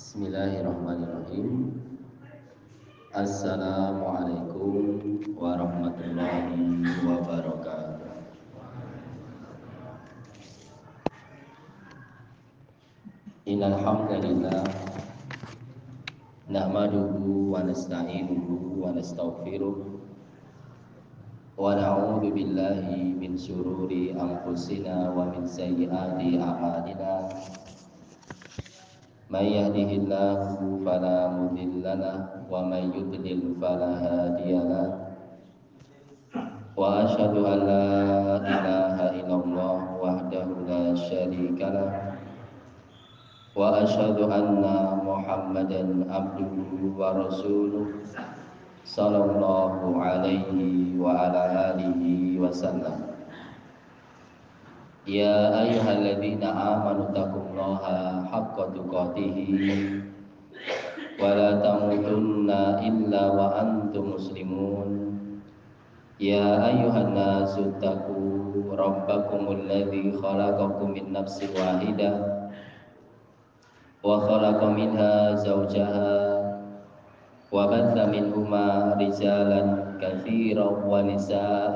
Bismillahirrahmanirrahim. Assalamualaikum warahmatullahi wabarakatuh. Innal hamdalillah nahmaduhu wa nasta'inuhu wa nastaghfiruh wa na'udzu billahi min shururi anfusina wa min sayyiati a'malina من يهده الله فلا مضل له ومن يضلل فلا هادي له واشهد ان لا اله الا الله وحده لا شريك له واشهد ان محمدا عبده ورسوله صلى الله عليه وعلى اله وسلم يا أيها الذين آمنوا اتقوا الله حق تقاته ولا تموتن إلا وأنتم مسلمون يا أيها الناس اتقوا ربكم الذي خلقكم من نفس واحدة وخلق منها زوجها وبث منهما رجالا كثيرا ونساء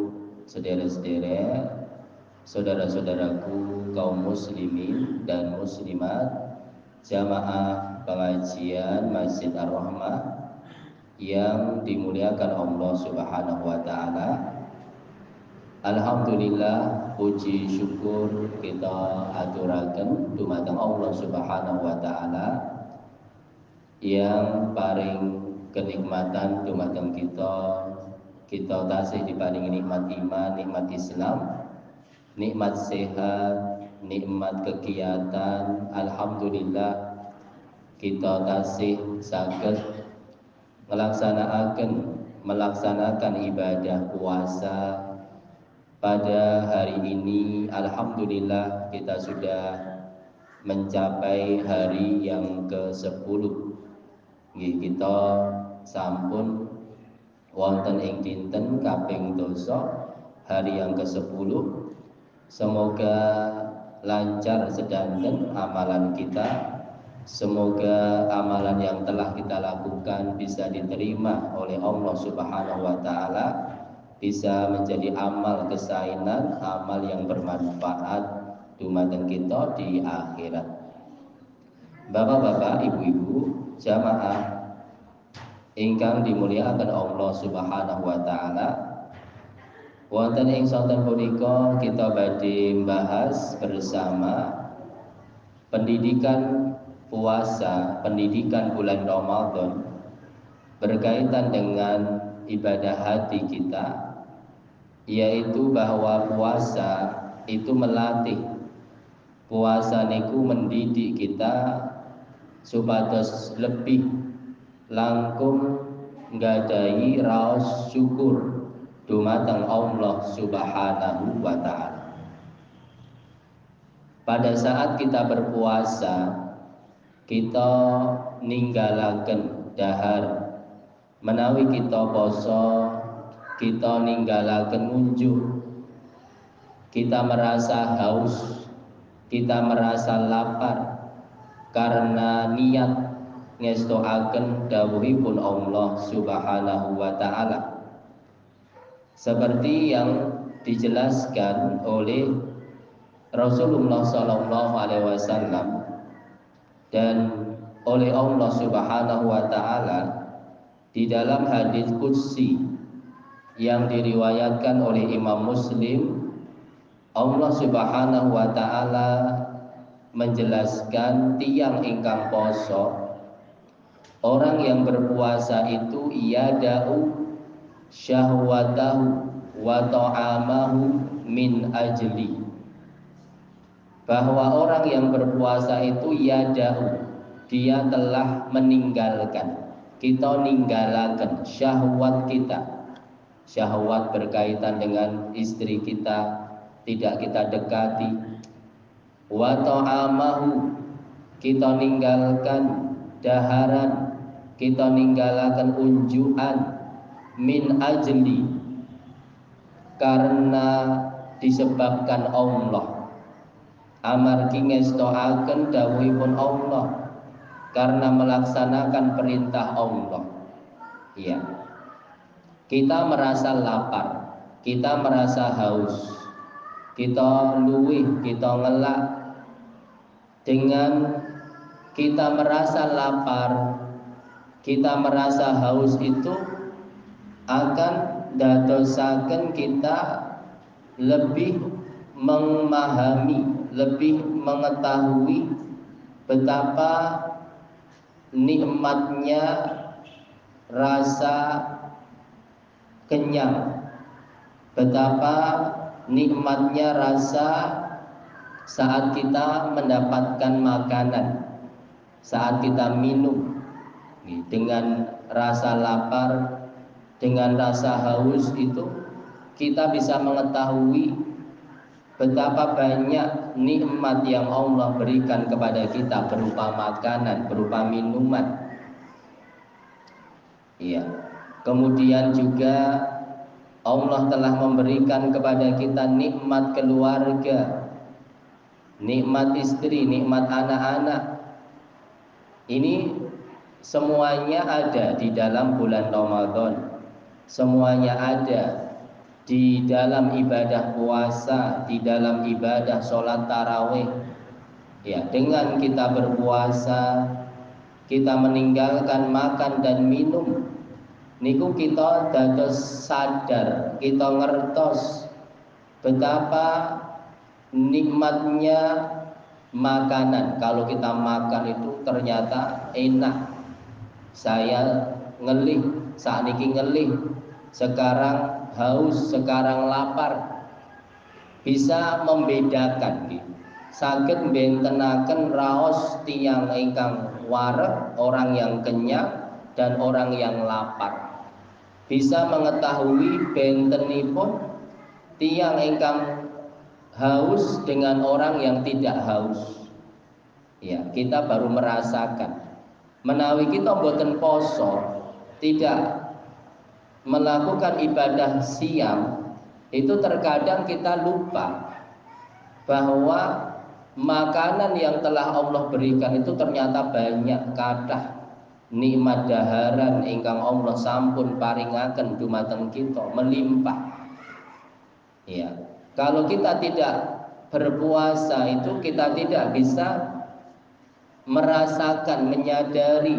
saudara-saudara, saudara-saudaraku kaum muslimin dan muslimat, jamaah pengajian Masjid Ar-Rahmah yang dimuliakan Allah Subhanahu wa taala. Alhamdulillah puji syukur kita aturaken dumateng Allah Subhanahu wa taala yang paling kenikmatan dumateng kita kita tasih diparingi nikmat iman, nikmat Islam, nikmat sehat, nikmat kegiatan. Alhamdulillah kita tasih saged melaksanakan melaksanakan ibadah puasa pada hari ini. Alhamdulillah kita sudah mencapai hari yang ke-10. Kita sampun wonten ing dinten kaping dosa hari yang ke-10 semoga lancar sedanten amalan kita. Semoga amalan yang telah kita lakukan bisa diterima oleh Allah Subhanahu wa taala bisa menjadi amal kesainan amal yang bermanfaat dumateng kita di akhirat. Bapak-bapak, ibu-ibu, jamaah ingkang dimuliakan Allah Subhanahu wa taala. Wonten ing sonten punika kita badhe membahas bersama pendidikan puasa, pendidikan bulan Ramadan berkaitan dengan ibadah hati kita yaitu bahwa puasa itu melatih puasa niku mendidik kita supados lebih langkung nggadahi raos syukur dumateng Allah Subhanahu wa taala. Pada saat kita berpuasa, kita ninggalaken dahar menawi kita poso, kita ninggalaken unjuh. Kita merasa haus, kita merasa lapar karena niat ngestoaken dawuhipun Allah Subhanahu wa taala. Seperti yang dijelaskan oleh Rasulullah sallallahu alaihi wasallam dan oleh Allah Subhanahu wa taala di dalam hadis qudsi yang diriwayatkan oleh Imam Muslim Allah Subhanahu wa taala menjelaskan tiang ingkang poso Orang yang berpuasa itu ia da'u syahwatahu wa ta'amahu min ajli. bahwa orang yang berpuasa itu ya jauh dia telah meninggalkan. Kita ninggalakan syahwat kita. Syahwat berkaitan dengan istri kita tidak kita dekati. Wa ta'amahu kita ninggalkan daharan kita ninggalkan unjuan min ajli karena disebabkan Allah amargi ngestoaken dawuhipun Allah karena melaksanakan perintah Allah. Iya. Kita merasa lapar, kita merasa haus, kita luwih, kita ngelak dengan kita merasa lapar, kita merasa haus itu akan dadosaken kita lebih memahami, lebih mengetahui betapa nikmatnya rasa kenyang betapa nikmatnya rasa saat kita mendapatkan makanan saat kita minum dengan rasa lapar dengan rasa haus itu kita bisa mengetahui betapa banyak nikmat yang Allah berikan kepada kita berupa makanan, berupa minuman. Iya. Kemudian juga Allah telah memberikan kepada kita nikmat keluarga, nikmat istri, nikmat anak-anak. Ini semuanya ada di dalam bulan Ramadan. Semuanya ada di dalam ibadah puasa, di dalam ibadah sholat tarawih. Ya, dengan kita berpuasa, kita meninggalkan makan dan minum. Niku kita dados sadar, kita ngertos betapa nikmatnya makanan. Kalau kita makan itu ternyata enak. Saya ngelih, saat ini ngelih. Sekarang haus, sekarang lapar. Bisa membedakan Sakit bentenaken raos tiang ingkang warek, orang yang kenyang dan orang yang lapar. Bisa mengetahui bentenipun tiang ingkang haus dengan orang yang tidak haus. Ya, kita baru merasakan. Menawi kita buatan poso, tidak melakukan ibadah siang itu terkadang kita lupa bahwa makanan yang telah Allah berikan itu ternyata banyak kadah nikmat daharan ingkang Allah sampun paringaken dumateng kita melimpah. Ya. Kalau kita tidak berpuasa itu kita tidak bisa merasakan menyadari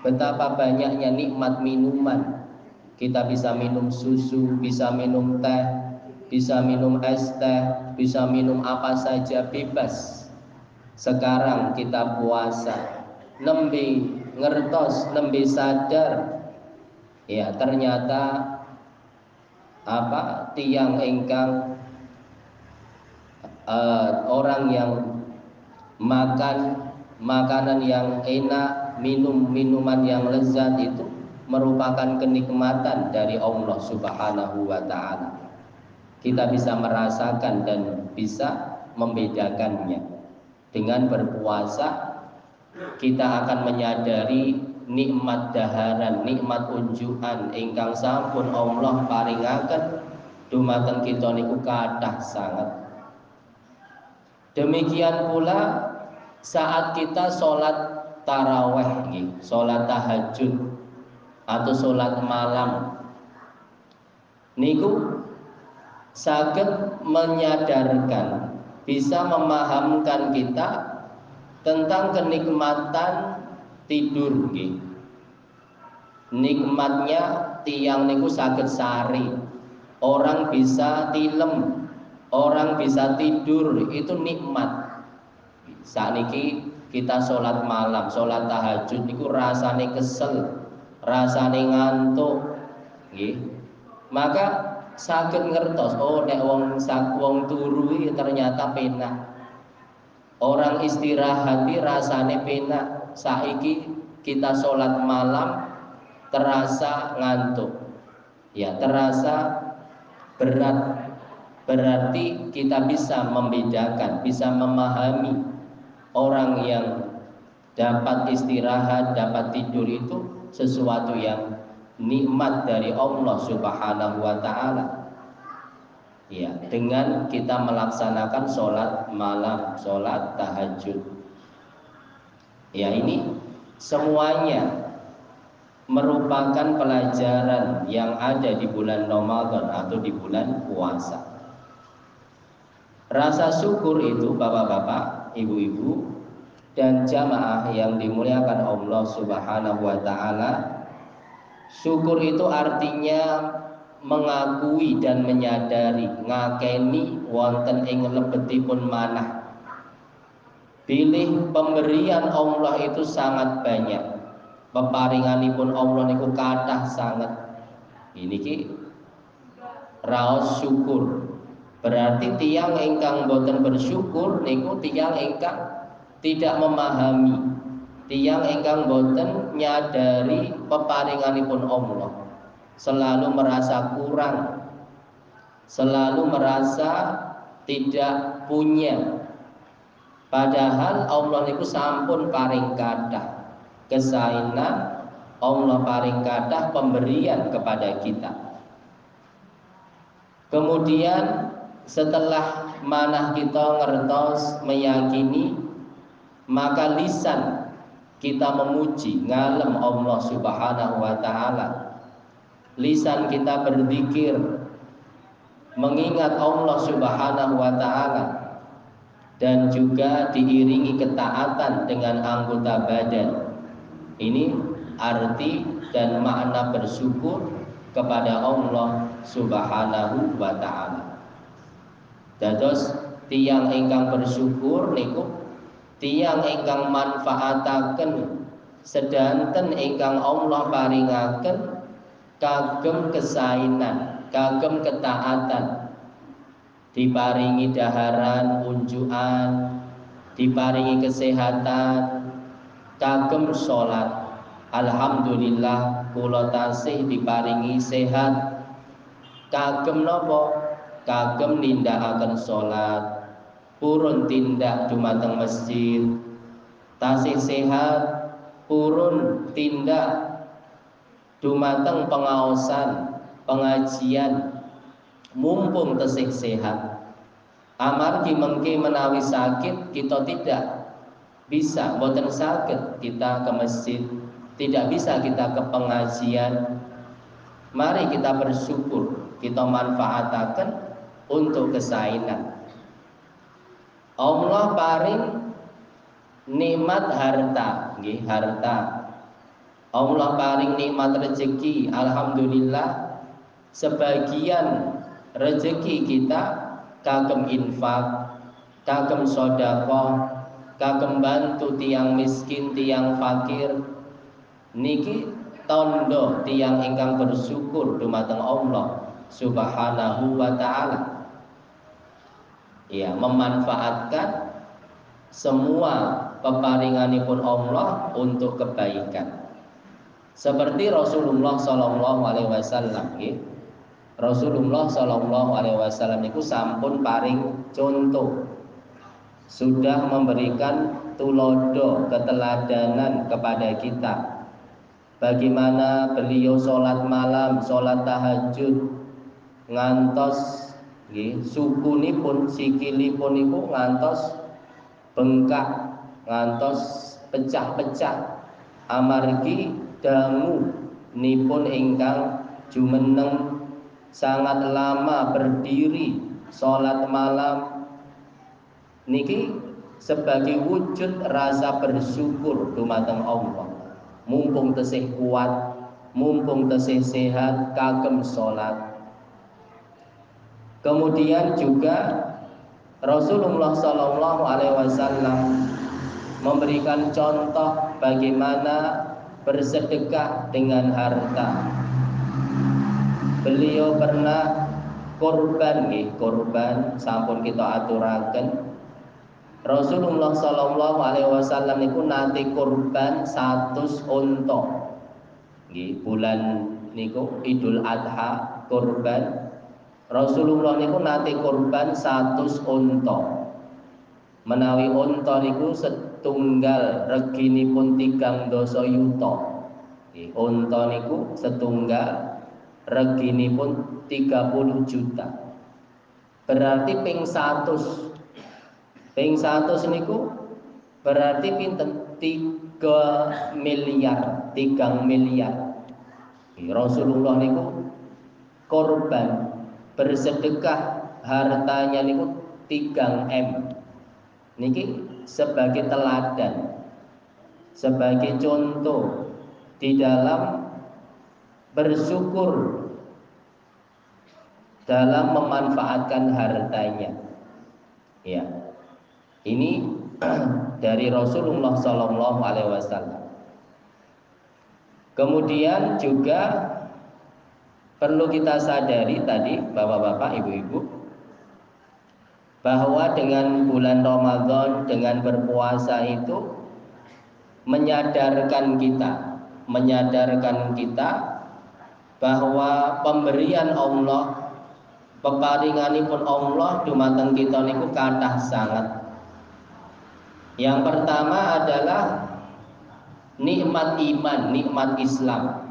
betapa banyaknya nikmat minuman kita bisa minum susu, bisa minum teh, bisa minum es teh, bisa minum apa saja bebas. Sekarang kita puasa, nembe ngertos, nembe sadar. Ya, ternyata apa tiang engkang uh, orang yang makan makanan yang enak, minum minuman yang lezat itu merupakan kenikmatan dari Allah Subhanahu wa taala. Kita bisa merasakan dan bisa membedakannya. Dengan berpuasa kita akan menyadari nikmat daharan, nikmat unjukan ingkang sampun Allah paringaken dumateng kita niku kathah sangat. Demikian pula saat kita sholat taraweh, sholat tahajud, atau sholat malam niku sakit menyadarkan bisa memahamkan kita tentang kenikmatan tidur nggih nikmatnya tiang niku sakit sari. Orang bisa tilem orang bisa tidur itu nikmat saat niki kita sholat malam sholat tahajud niku rasane kesel rasane ngantuk nggih maka sakit ngertos oh nek wong sak wong turu ternyata penak Orang istirahat rasane penak. Saiki kita sholat malam terasa ngantuk. Ya, terasa berat. Berarti kita bisa membedakan, bisa memahami orang yang dapat istirahat, dapat tidur itu sesuatu yang nikmat dari Allah Subhanahu wa taala. Ya, dengan kita melaksanakan sholat malam, sholat tahajud. Ya, ini semuanya merupakan pelajaran yang ada di bulan Ramadan atau di bulan puasa. Rasa syukur itu Bapak-bapak, Ibu-ibu dan jamaah yang dimuliakan Allah Subhanahu wa taala Syukur itu artinya mengakui dan menyadari ngakeni wonten ing lebetipun manah. Pilih pemberian Allah itu sangat banyak. Peparinganipun Allah niku kathah sangat. Ini ki raos syukur. Berarti tiang ingkang boten bersyukur niku tiang ingkang tidak memahami. Tiang engkang boten nyadari peparinganipun Allah. Selalu merasa kurang. Selalu merasa tidak punya. Padahal Allah niku sampun paring kathah kesainan. Allah paring kathah pemberian kepada kita. Kemudian setelah manah kita ngertos meyakini maka lisan kita memuji ngalem Allah Subhanahu wa taala. Lisan kita berzikir mengingat Allah Subhanahu wa taala dan juga diiringi ketaatan dengan anggota badan. Ini arti dan makna bersyukur kepada Allah Subhanahu wa taala. Dados tiang ingkang bersyukur niku tiang ingkang manfaataken sedanten ingkang Allah paringaken kagem kesainan kagem ketaatan. Diparingi daharan unjuan diparingi kesehatan kagem sholat. Alhamdulillah kula tasih diparingi sehat. Kagem nopo kagem nindakaken sholat. Purun tindak dumateng masjid. Tasih sehat purun tindak dumateng pengaosan pengajian. Mumpung tesih sehat. Amargi mengki menawi sakit kita tidak bisa boten sakit kita ke masjid. Tidak bisa kita ke pengajian. Mari kita bersyukur kita manfaatkan untuk kesainan Allah paring nikmat harta, nggih, harta. Allah paring nikmat rezeki, alhamdulillah. Sebagian rezeki kita kagem infak, kagem sodako, kagem bantu tiang miskin, tiang fakir. Niki tondo tiang ingkang bersyukur dumateng Allah Subhanahu wa taala ya memanfaatkan semua peparinganipun Allah untuk kebaikan. Seperti Rasulullah Shallallahu Alaihi Wasallam, ya. Rasulullah Shallallahu Alaihi Wasallam itu sampun paring contoh, sudah memberikan tulodo keteladanan kepada kita. Bagaimana beliau sholat malam, sholat tahajud, ngantos nggih sukunipun sikilipun niku ngantos bengkak ngantos pecah-pecah. Amargi dangu nipun ingkang jumeneng sangat lama berdiri sholat malam. Niki sebagai wujud rasa bersyukur dumateng Allah. Mumpung tesih kuat mumpung tesih sehat kagem sholat Kemudian juga Rasulullah Shallallahu Alaihi Wasallam memberikan contoh bagaimana bersedekah dengan harta. Beliau pernah korban nih, korban sampun kita aturaken Rasulullah Shallallahu Alaihi Wasallam niku nanti kurban satu unta. bulan niku Idul Adha kurban Rasulullah niku nanti kurban satu unta. Menawi unta niku setunggal reginipun tigang dosa yuta. Unta niku setunggal reginipun 30 juta. Berarti ping 100 Ping satu niku berarti pinten 3 miliar, 3 miliar. Rasulullah niku korban bersedekah hartanya niku 3 M. Niki sebagai teladan, sebagai contoh di dalam bersyukur dalam memanfaatkan hartanya. Ya. Ini dari Rasulullah Sallallahu Alaihi Wasallam. Kemudian juga perlu kita sadari tadi bapak-bapak, ibu-ibu, bahwa dengan bulan Ramadan, dengan berpuasa itu menyadarkan kita, menyadarkan kita bahwa pemberian Allah, peparinganipun Allah dumateng kita niku kathah sangat yang pertama adalah nikmat iman, nikmat Islam.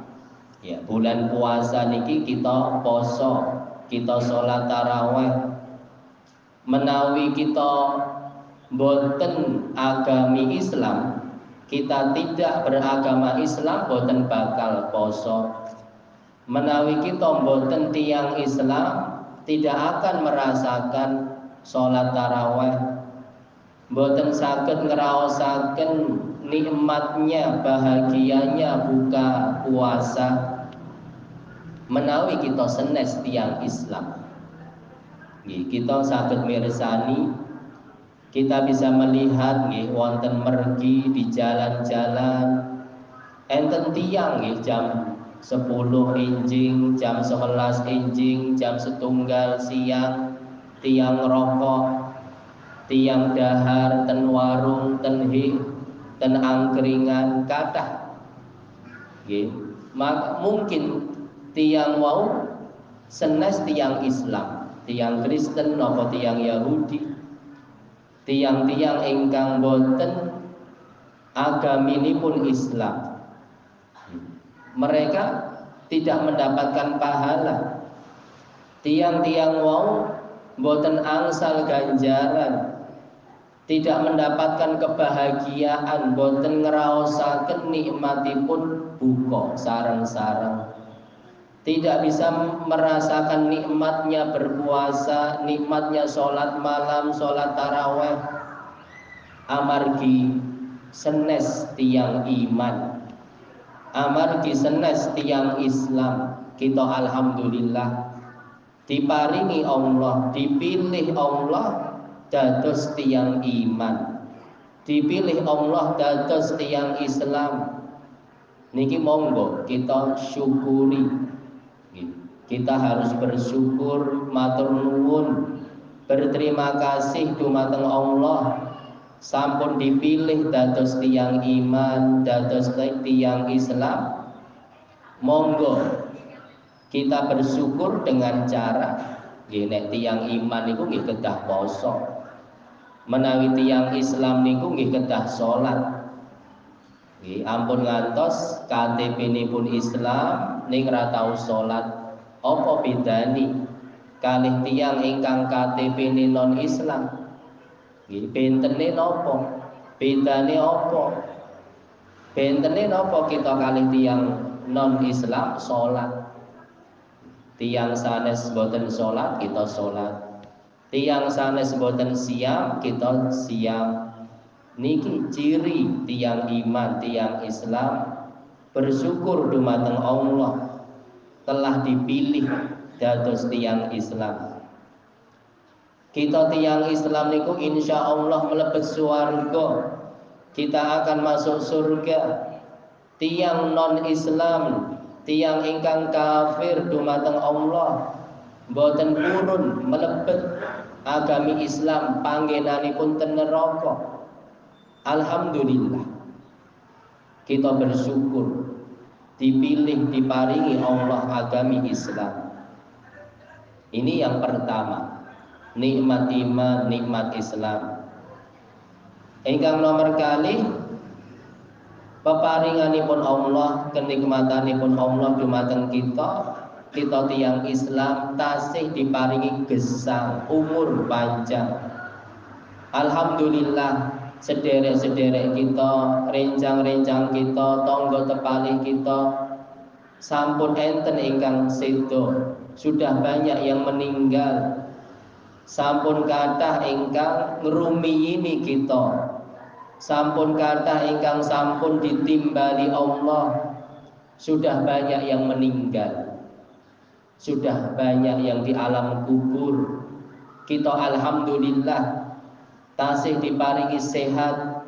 Ya, bulan puasa niki kita poso, kita sholat taraweh. Menawi kita boten agami Islam, kita tidak beragama Islam boten bakal poso. Menawi kita boten tiang Islam, tidak akan merasakan sholat taraweh boten saged ngraosaken nikmatnya bahagianya buka puasa. Menawi kita senes tiang Islam. Kita saged mirsani. Kita bisa melihat nggih wonten mergi di jalan-jalan. Enten tiang nggih jam 10 injing, jam 11 injing, jam setunggal siang tiang rokok tiang dahar ten warung ten hi ten angkringan kata nggih. Maka mungkin tiang wau senes tiang Islam. Tiang Kristen napa tiang Yahudi? Tiang-tiang ingkang boten agaminipun Islam. Mereka tidak mendapatkan pahala. Tiang-tiang wau boten angsal ganjaran tidak mendapatkan kebahagiaan boten ngraosaken nikmatipun buka sarang-sarang tidak bisa merasakan nikmatnya berpuasa nikmatnya sholat malam sholat taraweh. Amargi senes tiang iman. Amargi senes tiang Islam. Kita alhamdulillah. Diparingi Allah dipilih Allah dados tiang iman. Dipilih Allah dados tiang Islam. Niki monggo kita syukuri. Kita harus bersyukur matur nuwun berterima kasih dumateng Allah. Sampun dipilih dados tiang iman dados tiang Islam. Monggo kita bersyukur dengan cara Gini tiang iman itu nggih kedah poso menawi tiang Islam niku nggih kedah salat. Nggih ampun ngantos KTP pun Islam ning ra tau salat. Apa bedani kalih tiang ingkang KTP non Islam? Nggih bentene napa? Bedane apa? Bentene napa kita kalih tiang non Islam salat? Tiang sanes boten salat kita salat tiang sanes boten siam kita siam niki ciri tiang iman tiang Islam. Bersyukur dumateng Allah telah dipilih dados tiang Islam. Kita tiang Islam niku insya Allah melebet suarga kita akan masuk surga. Tiang non Islam tiang ingkang kafir dumateng Allah boten purun melebet agami Islam panggenanipun ten neraka. Alhamdulillah. Kita bersyukur dipilih diparingi Allah agami Islam. Ini yang pertama nikmat iman nikmat Islam. Ingkang nomor kali peparinganipun Allah kenikmatanipun Allah dumateng kita kita tiang Islam tasih diparingi gesang umur panjang. Alhamdulillah sederek-sederek kita rencang-rencang kita tonggo tepali kita sampun enten ingkang sedo. Sudah banyak yang meninggal. Sampun kathah ingkang ngrumiyini kita. Sampun kata ingkang sampun ditimbali Allah. Sudah banyak yang meninggal sudah banyak yang di alam kubur. Kita alhamdulillah tasih diparingi sehat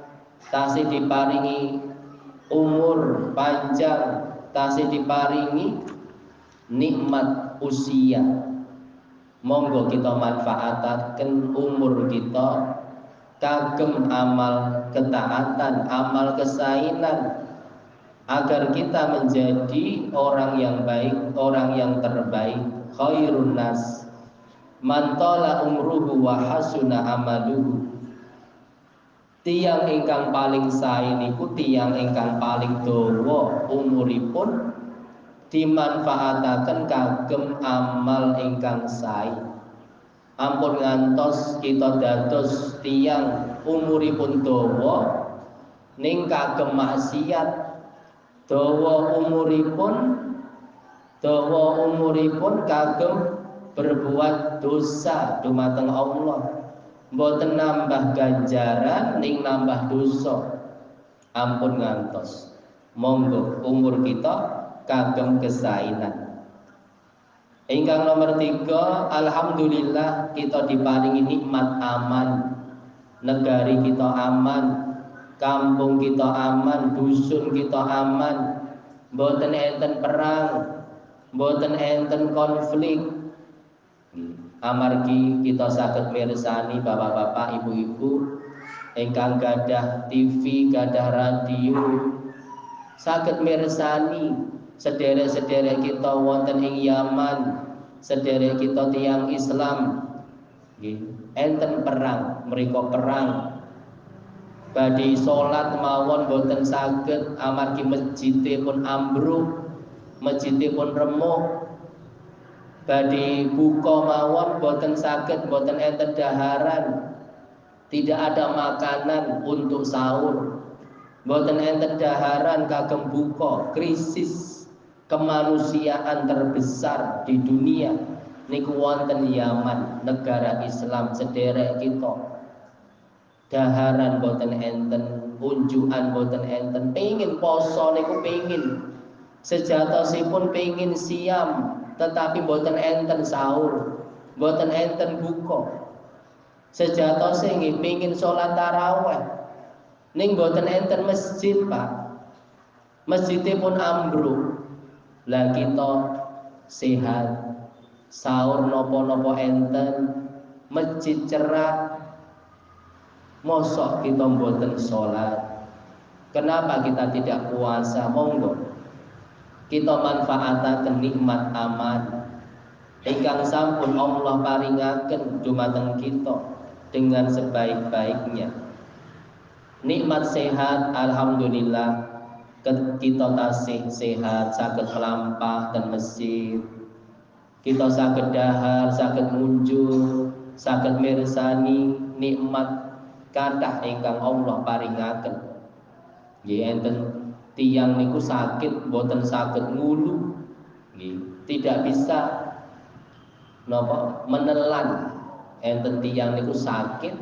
tasih diparingi umur panjang tasih diparingi nikmat usia. Monggo kita manfaatkan umur kita kagem amal ketaatan, amal kesainan agar kita menjadi orang yang baik, orang yang terbaik, khairun nas. Mantola umruhu wa hasuna amaluhu. Tiang ingkang paling sae niku tiang ingkang paling dawa umuripun dimanfaataken kagem amal ingkang sae ampun ngantos kita dados tiang umuripun dawa ning kagem maksiat dawa umuripun dawa umuripun kagem berbuat dosa dumateng Allah. Mboten nambah ganjaran ning nambah dosa. Ampun ngantos. Monggo umur kita kagem kesainan. Ingkang nomor tiga, Alhamdulillah kita diparingi nikmat aman. Negari kita aman, kampung kita aman, dusun kita aman. Boten enten perang, boten enten konflik. Amargi kita sakit mirsani bapak-bapak, ibu-ibu, ingkang gadah TV, gadah radio, sakit mirsani sederek-sederek kita wonten ing Yaman, sederek kita tiang Islam. Enten perang, mereka perang. Badi salat mawon boten saged amargi masjidipun ambruk, masjidipun remuk. Badi buka mawon boten saged boten enten daharan. Tidak ada makanan untuk sahur. Boten enten daharan kagem buka, krisis kemanusiaan terbesar di dunia niku wonten Yaman negara Islam sederek kita daharan boten enten unjukan boten enten. Pengin poso niku pengin sejatosipun pengin siam tetapi boten enten sahur. Boten enten buka. Sejatose nggih pengin salat tarawih ning boten enten masjid Pak. Masjidipun ambruk. Lah kita sehat. Sahur nopo-nopo enten. Masjid cerah mosok kita mboten sholat. Kenapa kita tidak puasa? Monggo. Kita manfaatkan nikmat aman ingkang sampun Allah paringaken dumateng kita dengan sebaik-baiknya. Nikmat sehat alhamdulillah. Kita tasih sehat sakit melampah dan mesir. Kita sakit dahar sakit muncul sakit mirsani nikmat kadah ingkang Allah paringaken. Nggih enten tiang niku sakit boten sakit ngulu. Nggih tidak bisa napa menelan. Enten tiang niku sakit.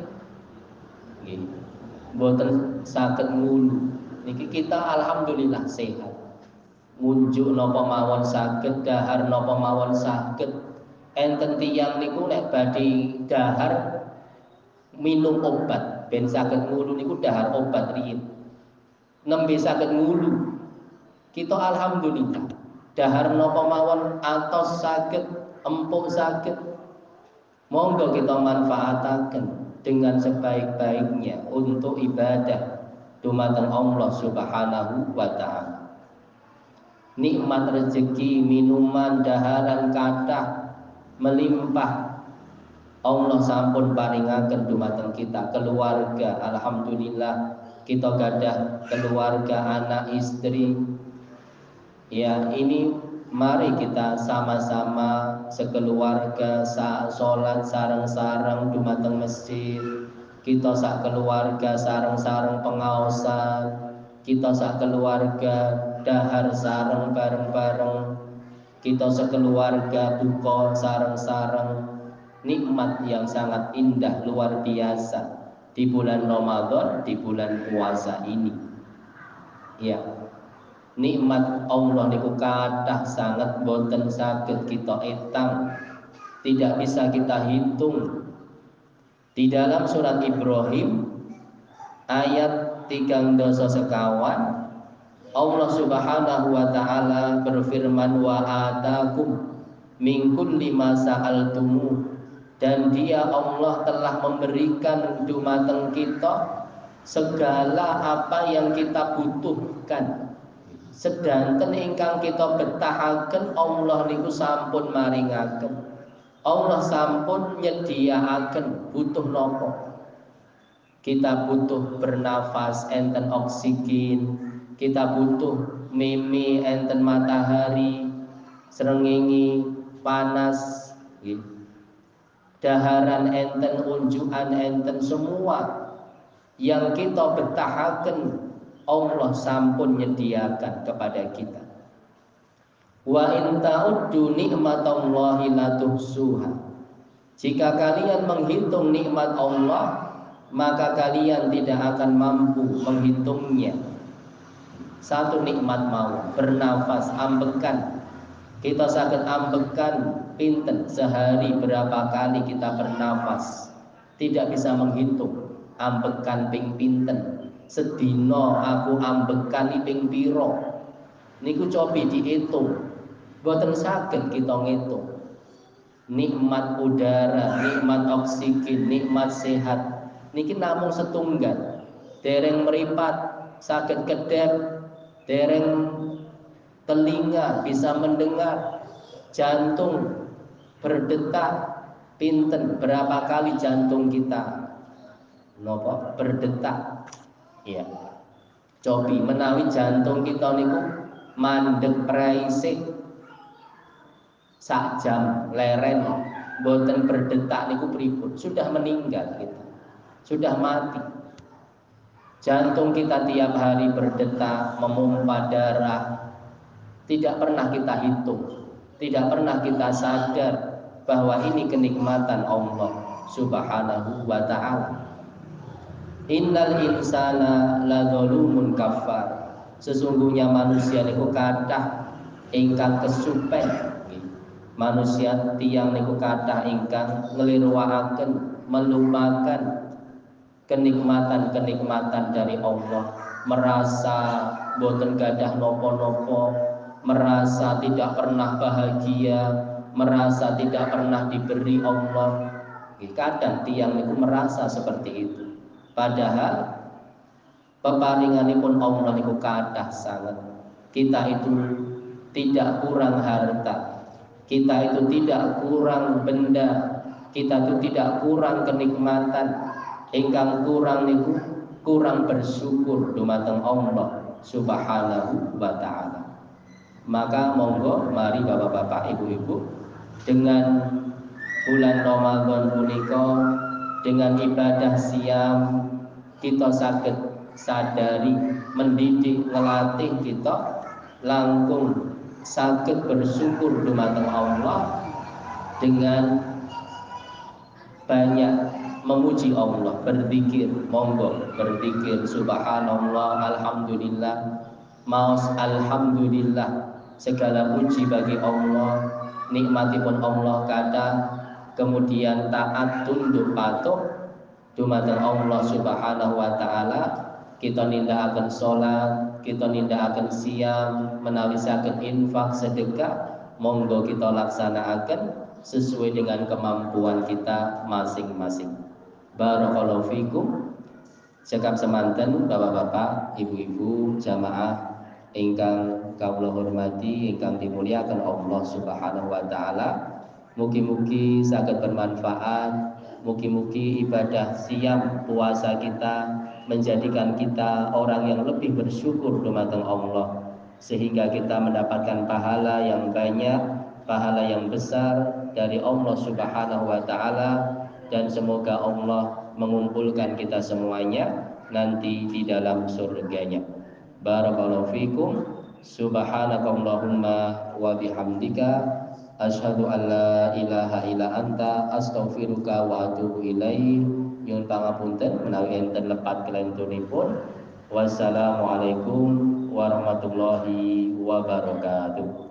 Nggih boten sakit ngulu. Niki kita alhamdulillah sehat. Ngunjuk nopo mawon sakit dahar nopo mawon sakit enten tiyang niku nek badhe dahar minum obat ben sakit ngulu niku dahar obat riyin nembe sakit ngulu. Kita alhamdulillah dahar nopo mawon atos sakit empuk sakit. Monggo kita manfaatkan dengan sebaik-baiknya untuk ibadah dumateng Allah Subhanahu wa taala. Nikmat rezeki minuman daharan kathah melimpah Allah sampun paringaken dumateng kita keluarga alhamdulillah kita gadah keluarga anak istri. Ya ini mari kita sama-sama sekeluarga sholat sarang-sarang dumateng masjid. Kita sak keluarga sarang-sarang pengawasan. Kita sak keluarga dahar sarang bareng-bareng. Kita sekeluarga duka sarang-sarang nikmat yang sangat indah luar biasa di bulan Ramadan, di bulan puasa ini. Ya. Nikmat Allah niku kathah sangat boten saged kita etang. Tidak bisa kita hitung. Di dalam surat Ibrahim ayat tigang dosa sekawan Allah Subhanahu wa taala berfirman wa atakum min kulli ma sa'altumu dan dia Allah telah memberikan dumateng kita segala apa yang kita butuhkan. Sedangkan ingkang kita betahaken Allah niku sampun maringaken. Allah sampun nyediaaken butuh nopo kita butuh bernafas enten oksigen. Kita butuh mimi enten matahari serengingi panas daharan enten unjukan enten semua yang kita betahaken Allah sampun menyediakan kepada kita. Wa in ta'uddu nikmatallahi la jika kalian menghitung nikmat Allah maka kalian tidak akan mampu menghitungnya. Satu nikmat mau bernafas ambekan. Kita sakit ambekan pinten sehari berapa kali kita bernafas? Tidak bisa menghitung. Ambekan ping pinten? Sedino aku ambekan ping piro? Niku cobi dihitung. Boten sakit kita ngitung. Nikmat udara nikmat oksigen nikmat sehat. Niki namun setunggal. Dereng meripat sakit kedep. Dereng telinga bisa mendengar. Jantung berdetak pinten? Berapa kali jantung kita? Nopo? Berdetak. Ya cobi menawi jantung kita niku mandek praisik sak jam leren boten berdetak niku pripun? Sudah meninggal kita. Sudah mati. Jantung kita tiap hari berdetak memompa darah. Tidak pernah kita hitung tidak pernah kita sadar bahwa ini kenikmatan Allah Subhanahu wa taala. Innal insana ladzalumun kafar. Sesungguhnya manusia niku kathah ingkang kesupen. Manusia tiang niku kathah ingkang ngliruwaken melupakan kenikmatan-kenikmatan dari Allah, merasa boten gadah nopo-nopo, merasa tidak pernah bahagia, merasa tidak pernah diberi Allah. Kadang tiang itu merasa seperti itu. Padahal peparinganipun Allah itu kadah sangat. Kita itu tidak kurang harta. Kita itu tidak kurang benda. Kita itu tidak kurang kenikmatan. Ingkang kurang niku kurang bersyukur dumateng Allah Subhanahu wa taala maka monggo mari Bapak-bapak Ibu-ibu dengan bulan Ramadan punika dengan ibadah siam kita sakit sadari mendidik ngelatih kita langkung sakit bersyukur dumateng Allah dengan banyak memuji Allah berzikir. Monggo berzikir. Subhanallah alhamdulillah. Maus alhamdulillah segala puji bagi Allah nikmatipun Allah kata kemudian taat tunduk patuh dumateng Allah Subhanahu wa taala kita nindakaken salat kita nindakaken siam menawi saged infak sedekah monggo kita laksanakan sesuai dengan kemampuan kita masing-masing. Barakallahu fikum. Cekap semanten Bapak-bapak, Ibu-ibu, jamaah ingkang kawula hormati, ingkang dimuliakan Allah Subhanahu wa taala. Mugi-mugi sangat bermanfaat, mugi-mugi ibadah siam puasa kita menjadikan kita orang yang lebih bersyukur dumateng Allah sehingga kita mendapatkan pahala yang banyak, pahala yang besar dari Allah Subhanahu wa taala dan semoga Allah mengumpulkan kita semuanya nanti di dalam surganya. Barakallahu fikum. Subhanakallahumma wa bihamdika asyhadu an la ilaha illa anta astaghfiruka wa atubu ilaik. Nyuwun pangapunten menawi enten lepat kelentunipun. Wassalamualaikum warahmatullahi wabarakatuh.